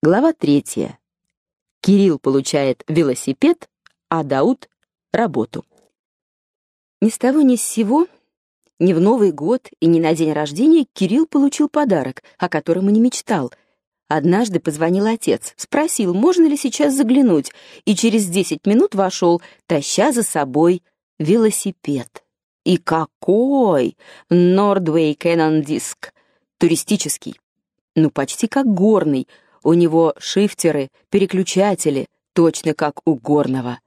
Глава третья. Кирилл получает велосипед, а Дауд — работу. Ни с того ни с сего, ни в Новый год и ни на день рождения Кирилл получил подарок, о котором и не мечтал. Однажды позвонил отец, спросил, можно ли сейчас заглянуть, и через десять минут вошел, таща за собой велосипед. И какой! Нордвей Кэнон Диск. Туристический. Ну, почти как горный. У него шифтеры, переключатели, точно как у горного.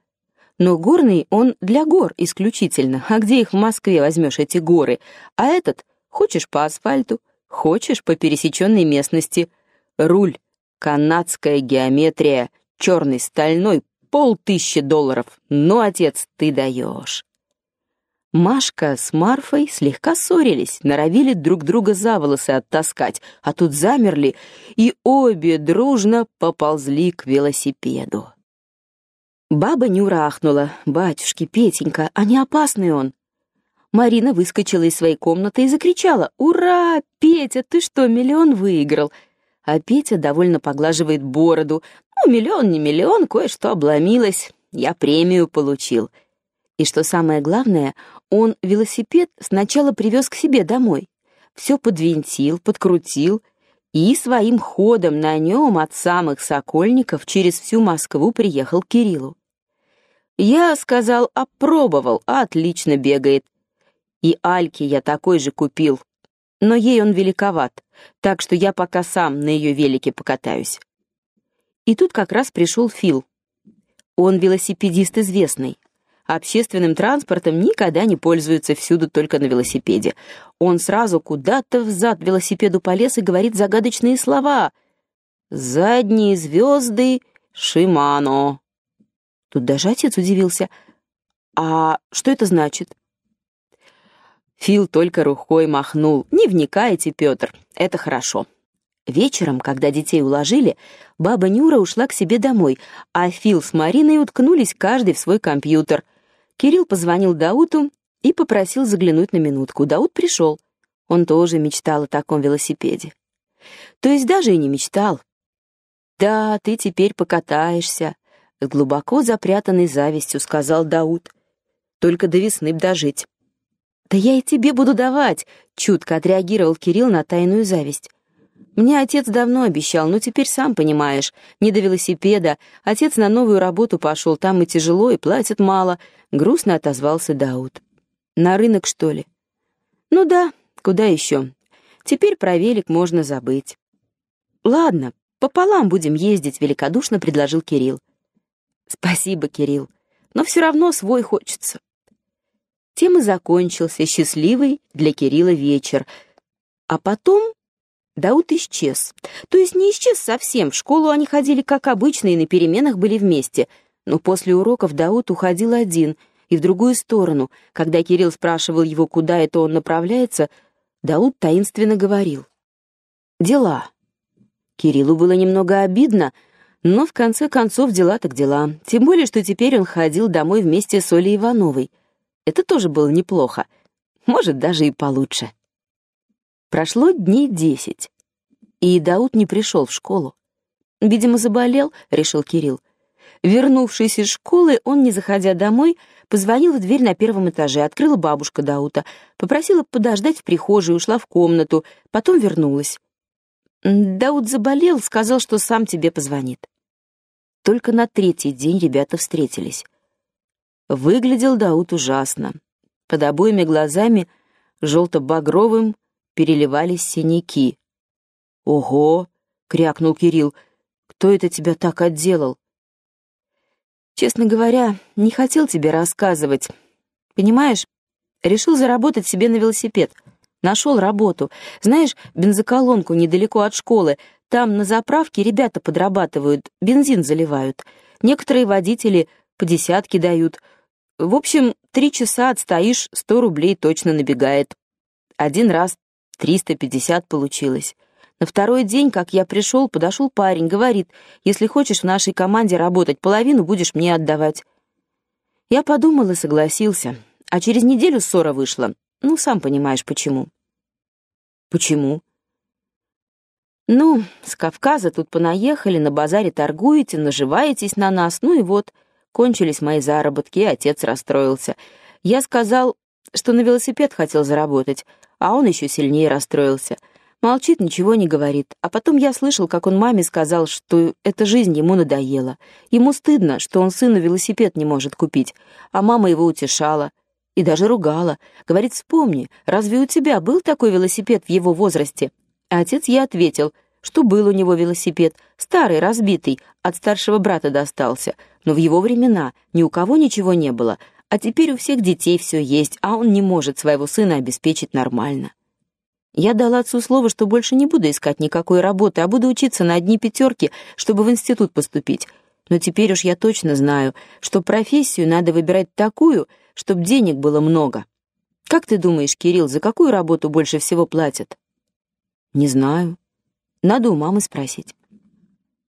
Но горный он для гор исключительно. А где их в Москве возьмешь, эти горы? А этот хочешь по асфальту, хочешь по пересеченной местности. Руль, канадская геометрия, черный стальной, полтысячи долларов. Ну, отец, ты даешь. Машка с Марфой слегка ссорились, норовили друг друга за волосы оттаскать, а тут замерли, и обе дружно поползли к велосипеду. Баба Нюра ахнула. «Батюшки, Петенька, а не опасный он?» Марина выскочила из своей комнаты и закричала. «Ура! Петя, ты что, миллион выиграл?» А Петя довольно поглаживает бороду. «Ну, миллион не миллион, кое-что обломилось. Я премию получил». И что самое главное, он велосипед сначала привез к себе домой. Все подвинтил, подкрутил и своим ходом на нем от самых Сокольников через всю Москву приехал к Кириллу. Я сказал, опробовал, отлично бегает. И Альке я такой же купил, но ей он великоват, так что я пока сам на ее велике покатаюсь. И тут как раз пришел Фил. Он велосипедист известный. Общественным транспортом никогда не пользуется всюду только на велосипеде. Он сразу куда-то взад велосипеду полез и говорит загадочные слова. «Задние звезды Шимано». Тут даже отец удивился. «А что это значит?» Фил только рукой махнул. «Не вникайте, Петр, это хорошо». Вечером, когда детей уложили, баба Нюра ушла к себе домой, а Фил с Мариной уткнулись каждый в свой компьютер. Кирилл позвонил Дауту и попросил заглянуть на минутку. Даут пришел. Он тоже мечтал о таком велосипеде. То есть даже и не мечтал. «Да, ты теперь покатаешься», — с глубоко запрятанной завистью сказал Дауд. «Только до весны б дожить». «Да я и тебе буду давать», — чутко отреагировал Кирилл на тайную зависть. Мне отец давно обещал, но теперь сам понимаешь, не до велосипеда. Отец на новую работу пошел, там и тяжело, и платят мало. Грустно отозвался Дауд. На рынок, что ли? Ну да, куда еще? Теперь про велик можно забыть. Ладно, пополам будем ездить, великодушно предложил Кирилл. Спасибо, Кирилл, но все равно свой хочется. Тем и закончился счастливый для Кирилла вечер. А потом Дауд исчез. То есть не исчез совсем, в школу они ходили как обычно и на переменах были вместе. Но после уроков Дауд уходил один и в другую сторону. Когда Кирилл спрашивал его, куда это он направляется, Дауд таинственно говорил. «Дела». Кириллу было немного обидно, но в конце концов дела так дела. Тем более, что теперь он ходил домой вместе с Олей Ивановой. Это тоже было неплохо. Может, даже и получше. Прошло дней десять, и Дауд не пришел в школу. «Видимо, заболел», — решил Кирилл. Вернувшись из школы, он, не заходя домой, позвонил в дверь на первом этаже, открыла бабушка Даута, попросила подождать в прихожей, ушла в комнату, потом вернулась. Дауд заболел, сказал, что сам тебе позвонит. Только на третий день ребята встретились. Выглядел Дауд ужасно. Под обоими глазами желто-багровым переливались синяки. «Ого!» — крякнул Кирилл. «Кто это тебя так отделал?» «Честно говоря, не хотел тебе рассказывать. Понимаешь, решил заработать себе на велосипед. Нашел работу. Знаешь, бензоколонку недалеко от школы. Там на заправке ребята подрабатывают, бензин заливают. Некоторые водители по десятке дают. В общем, три часа отстоишь, сто рублей точно набегает. Один раз 350 получилось. На второй день, как я пришел, подошел парень, говорит, если хочешь в нашей команде работать, половину будешь мне отдавать. Я подумал и согласился, а через неделю ссора вышла. Ну, сам понимаешь, почему. Почему? Ну, с Кавказа тут понаехали, на базаре торгуете, наживаетесь на нас, ну и вот, кончились мои заработки, и отец расстроился. Я сказал, что на велосипед хотел заработать, а он еще сильнее расстроился. Молчит, ничего не говорит. А потом я слышал, как он маме сказал, что эта жизнь ему надоела. Ему стыдно, что он сыну велосипед не может купить. А мама его утешала и даже ругала. Говорит, вспомни, разве у тебя был такой велосипед в его возрасте? А отец ей ответил, что был у него велосипед, старый, разбитый, от старшего брата достался. Но в его времена ни у кого ничего не было, а теперь у всех детей все есть, а он не может своего сына обеспечить нормально. Я дала отцу слово, что больше не буду искать никакой работы, а буду учиться на одни пятерки, чтобы в институт поступить. Но теперь уж я точно знаю, что профессию надо выбирать такую, чтобы денег было много. Как ты думаешь, Кирилл, за какую работу больше всего платят? Не знаю. Надо у мамы спросить.